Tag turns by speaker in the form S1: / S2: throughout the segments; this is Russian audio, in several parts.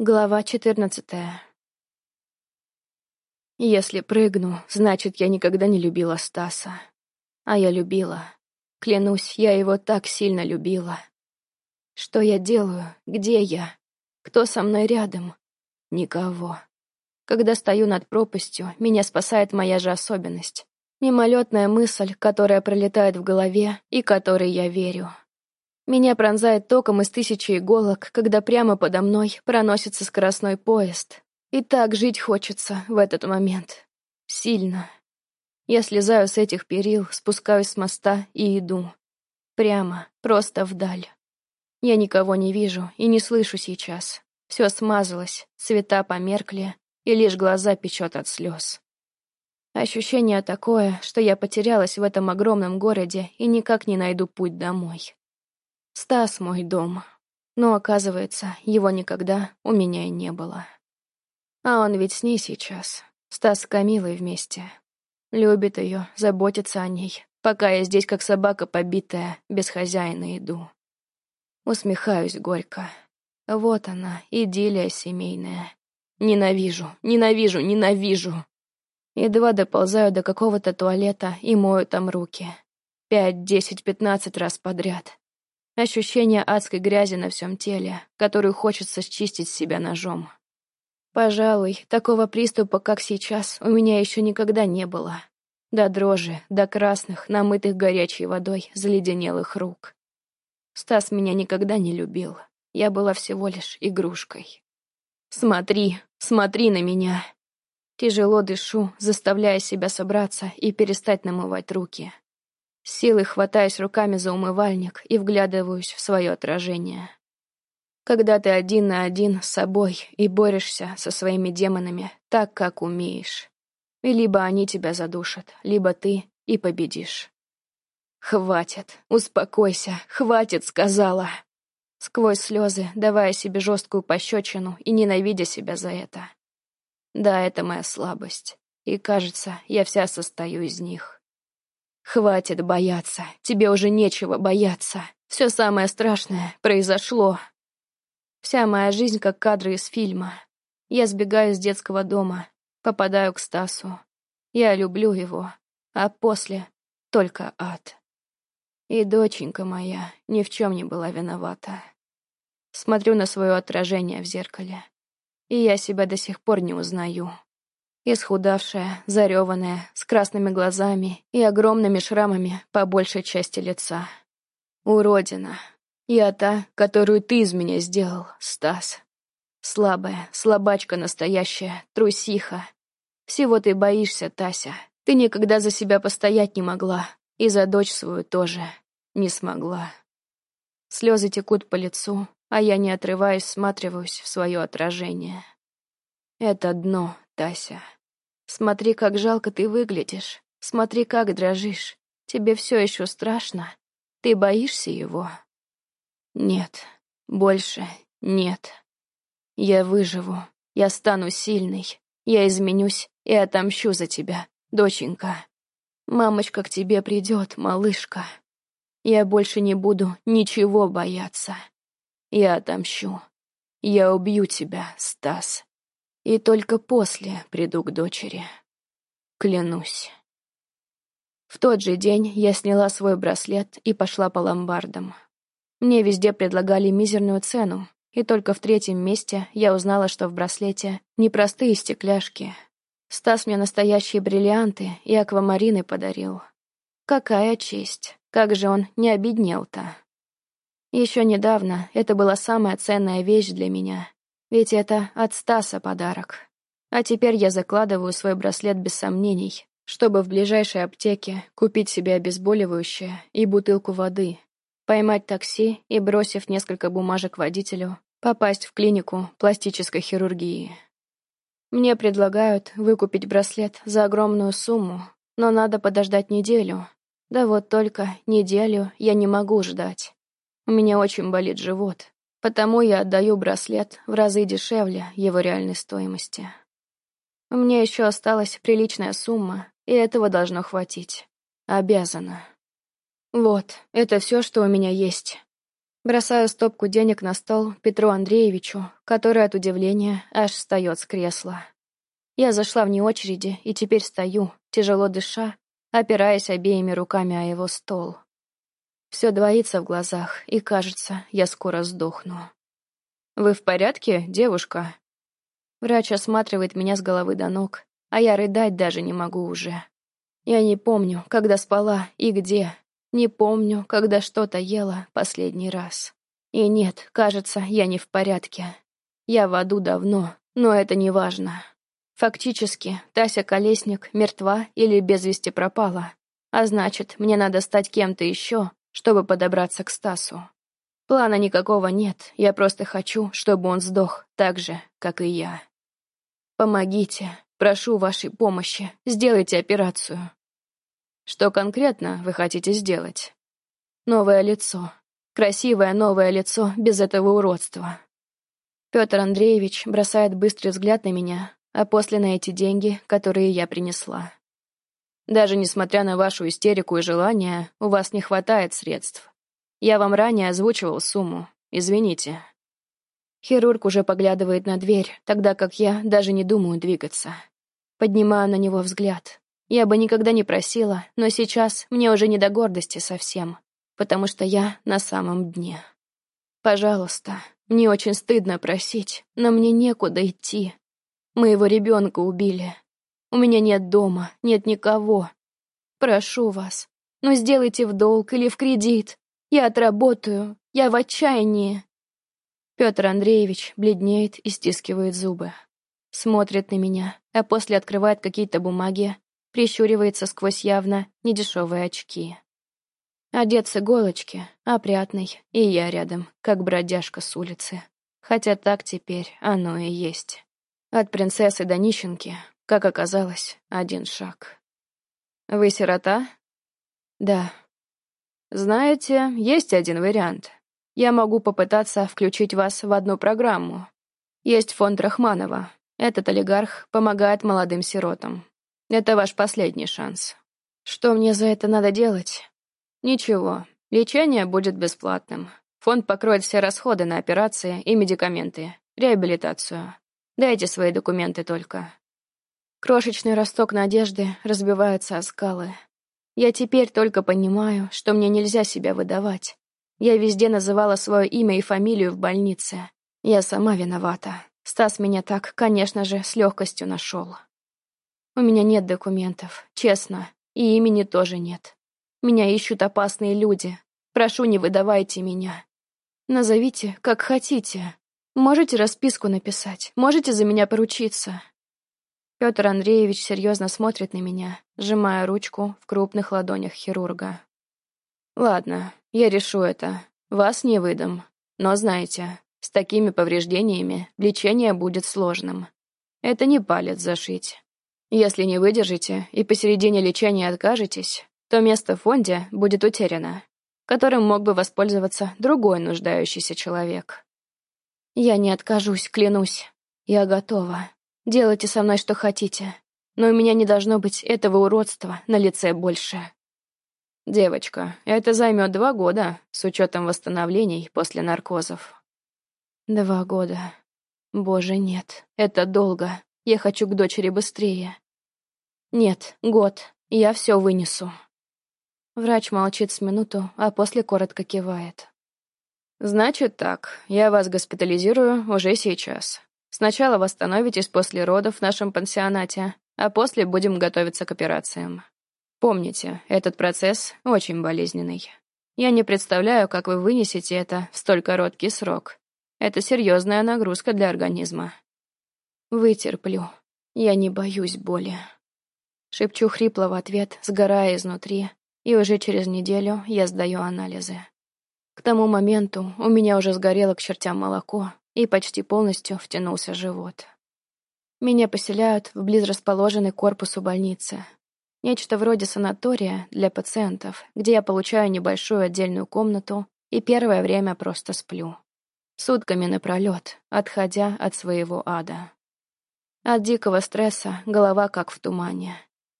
S1: Глава четырнадцатая. Если прыгну, значит, я никогда не любила Стаса. А я любила. Клянусь, я его так сильно любила. Что я делаю? Где я? Кто со мной рядом? Никого. Когда стою над пропастью, меня спасает моя же особенность. Мимолетная мысль, которая пролетает в голове и которой я верю. Меня пронзает током из тысячи иголок, когда прямо подо мной проносится скоростной поезд. И так жить хочется в этот момент. Сильно. Я слезаю с этих перил, спускаюсь с моста и иду. Прямо, просто вдаль. Я никого не вижу и не слышу сейчас. Все смазалось, цвета померкли, и лишь глаза печет от слез. Ощущение такое, что я потерялась в этом огромном городе и никак не найду путь домой. Стас мой дом. Но, оказывается, его никогда у меня и не было. А он ведь с ней сейчас. Стас с Камилой вместе. Любит ее, заботится о ней, пока я здесь как собака побитая, без хозяина иду. Усмехаюсь горько. Вот она, идиллия семейная. Ненавижу, ненавижу, ненавижу. Едва доползаю до какого-то туалета и мою там руки. Пять, десять, пятнадцать раз подряд. Ощущение адской грязи на всем теле, которую хочется счистить с себя ножом. Пожалуй, такого приступа, как сейчас, у меня еще никогда не было. До дрожи, до красных, намытых горячей водой, заледенелых рук. Стас меня никогда не любил. Я была всего лишь игрушкой. «Смотри, смотри на меня!» Тяжело дышу, заставляя себя собраться и перестать намывать руки силой хватаюсь руками за умывальник и вглядываюсь в свое отражение. Когда ты один на один с собой и борешься со своими демонами так, как умеешь. И либо они тебя задушат, либо ты и победишь. «Хватит, успокойся, хватит», — сказала. Сквозь слезы, давая себе жесткую пощечину и ненавидя себя за это. Да, это моя слабость. И, кажется, я вся состою из них. Хватит бояться, тебе уже нечего бояться. Все самое страшное произошло. Вся моя жизнь как кадры из фильма. Я сбегаю из детского дома, попадаю к Стасу. Я люблю его, а после только ад. И доченька моя ни в чем не была виновата. Смотрю на свое отражение в зеркале, и я себя до сих пор не узнаю. Исхудавшая, зареванная, с красными глазами и огромными шрамами по большей части лица. Уродина. Я та, которую ты из меня сделал, Стас. Слабая, слабачка настоящая, трусиха. Всего ты боишься, Тася. Ты никогда за себя постоять не могла. И за дочь свою тоже не смогла. Слезы текут по лицу, а я, не отрываясь, всматриваюсь в свое отражение. Это дно, Тася. Смотри, как жалко ты выглядишь. Смотри, как дрожишь. Тебе все еще страшно? Ты боишься его? Нет, больше нет. Я выживу. Я стану сильной. Я изменюсь и отомщу за тебя, доченька. Мамочка к тебе придет, малышка. Я больше не буду ничего бояться. Я отомщу. Я убью тебя, Стас. И только после приду к дочери. Клянусь. В тот же день я сняла свой браслет и пошла по ломбардам. Мне везде предлагали мизерную цену, и только в третьем месте я узнала, что в браслете не простые стекляшки. Стас мне настоящие бриллианты и аквамарины подарил. Какая честь! Как же он не обеднел-то! Еще недавно это была самая ценная вещь для меня, ведь это от Стаса подарок. А теперь я закладываю свой браслет без сомнений, чтобы в ближайшей аптеке купить себе обезболивающее и бутылку воды, поймать такси и, бросив несколько бумажек водителю, попасть в клинику пластической хирургии. Мне предлагают выкупить браслет за огромную сумму, но надо подождать неделю. Да вот только неделю я не могу ждать. У меня очень болит живот, Потому я отдаю браслет в разы дешевле его реальной стоимости. У меня еще осталась приличная сумма, и этого должно хватить. Обязана. Вот, это все, что у меня есть. Бросаю стопку денег на стол Петру Андреевичу, который от удивления аж встает с кресла. Я зашла вне очереди и теперь стою, тяжело дыша, опираясь обеими руками о его стол. Все двоится в глазах, и кажется, я скоро сдохну. «Вы в порядке, девушка?» Врач осматривает меня с головы до ног, а я рыдать даже не могу уже. Я не помню, когда спала и где. Не помню, когда что-то ела последний раз. И нет, кажется, я не в порядке. Я в аду давно, но это не важно. Фактически, Тася Колесник мертва или без вести пропала. А значит, мне надо стать кем-то еще, чтобы подобраться к Стасу. Плана никакого нет, я просто хочу, чтобы он сдох так же, как и я. Помогите, прошу вашей помощи, сделайте операцию. Что конкретно вы хотите сделать? Новое лицо. Красивое новое лицо без этого уродства. Петр Андреевич бросает быстрый взгляд на меня, а после на эти деньги, которые я принесла. Даже несмотря на вашу истерику и желание, у вас не хватает средств. Я вам ранее озвучивал сумму. Извините. Хирург уже поглядывает на дверь, тогда как я даже не думаю двигаться. Поднимаю на него взгляд. Я бы никогда не просила, но сейчас мне уже не до гордости совсем, потому что я на самом дне. Пожалуйста, мне очень стыдно просить, но мне некуда идти. Моего ребенка убили. У меня нет дома, нет никого. Прошу вас, ну сделайте в долг или в кредит. Я отработаю, я в отчаянии. Петр Андреевич бледнеет и стискивает зубы. Смотрит на меня, а после открывает какие-то бумаги, прищуривается сквозь явно недешевые очки. Одет с иголочки, опрятный, и я рядом, как бродяжка с улицы. Хотя так теперь оно и есть. От принцессы до нищенки, как оказалось, один шаг. «Вы сирота?» «Да», знаете, есть один вариант. Я могу попытаться включить вас в одну программу. Есть фонд Рахманова. Этот олигарх помогает молодым сиротам. Это ваш последний шанс. Что мне за это надо делать? Ничего. Лечение будет бесплатным. Фонд покроет все расходы на операции и медикаменты, реабилитацию. Дайте свои документы только. Крошечный росток надежды разбивается о скалы. Я теперь только понимаю, что мне нельзя себя выдавать. Я везде называла свое имя и фамилию в больнице. Я сама виновата. Стас меня так, конечно же, с легкостью нашел. У меня нет документов, честно, и имени тоже нет. Меня ищут опасные люди. Прошу, не выдавайте меня. Назовите, как хотите. Можете расписку написать, можете за меня поручиться. Петр Андреевич серьезно смотрит на меня, сжимая ручку в крупных ладонях хирурга. «Ладно, я решу это. Вас не выдам. Но знаете, с такими повреждениями лечение будет сложным. Это не палец зашить. Если не выдержите и посередине лечения откажетесь, то место в фонде будет утеряно, которым мог бы воспользоваться другой нуждающийся человек. Я не откажусь, клянусь. Я готова. Делайте со мной что хотите, но у меня не должно быть этого уродства на лице больше. Девочка, это займет два года, с учетом восстановлений после наркозов. Два года. Боже, нет, это долго. Я хочу к дочери быстрее. Нет, год. Я все вынесу. Врач молчит с минуту, а после коротко кивает. «Значит так, я вас госпитализирую уже сейчас. Сначала восстановитесь после родов в нашем пансионате, а после будем готовиться к операциям. Помните, этот процесс очень болезненный. Я не представляю, как вы вынесете это в столь короткий срок. Это серьезная нагрузка для организма. Вытерплю. Я не боюсь боли. Шепчу хрипло в ответ, сгорая изнутри, и уже через неделю я сдаю анализы. К тому моменту у меня уже сгорело к чертям молоко, и почти полностью втянулся живот. Меня поселяют в близрасположенный корпус у больницы. Нечто вроде санатория для пациентов, где я получаю небольшую отдельную комнату и первое время просто сплю. Сутками напролет, отходя от своего ада. От дикого стресса голова как в тумане.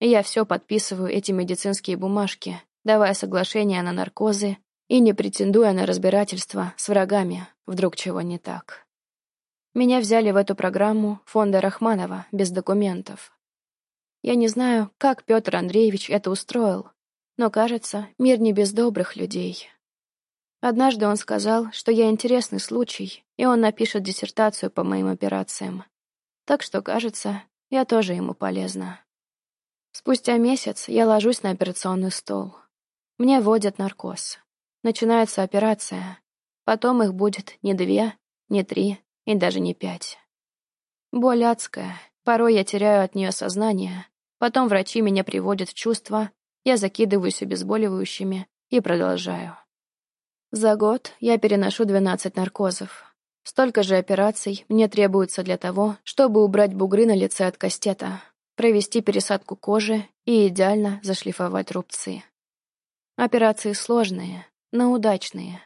S1: Я все подписываю эти медицинские бумажки, давая соглашение на наркозы и не претендуя на разбирательство с врагами, вдруг чего не так. Меня взяли в эту программу фонда Рахманова без документов. Я не знаю, как Петр Андреевич это устроил, но, кажется, мир не без добрых людей. Однажды он сказал, что я интересный случай, и он напишет диссертацию по моим операциям. Так что, кажется, я тоже ему полезна. Спустя месяц я ложусь на операционный стол. Мне вводят наркоз. Начинается операция. Потом их будет не две, не три и даже не пять. Боль адская. Порой я теряю от нее сознание. Потом врачи меня приводят в чувство. Я закидываюсь обезболивающими и продолжаю. За год я переношу 12 наркозов. Столько же операций мне требуется для того, чтобы убрать бугры на лице от кастета, провести пересадку кожи и идеально зашлифовать рубцы. Операции сложные, но удачные.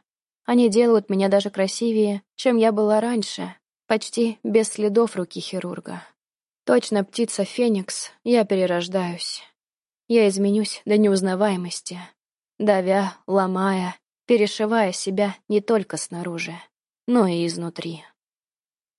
S1: Они делают меня даже красивее, чем я была раньше, почти без следов руки хирурга. Точно птица Феникс, я перерождаюсь. Я изменюсь до неузнаваемости, давя, ломая, перешивая себя не только снаружи, но и изнутри.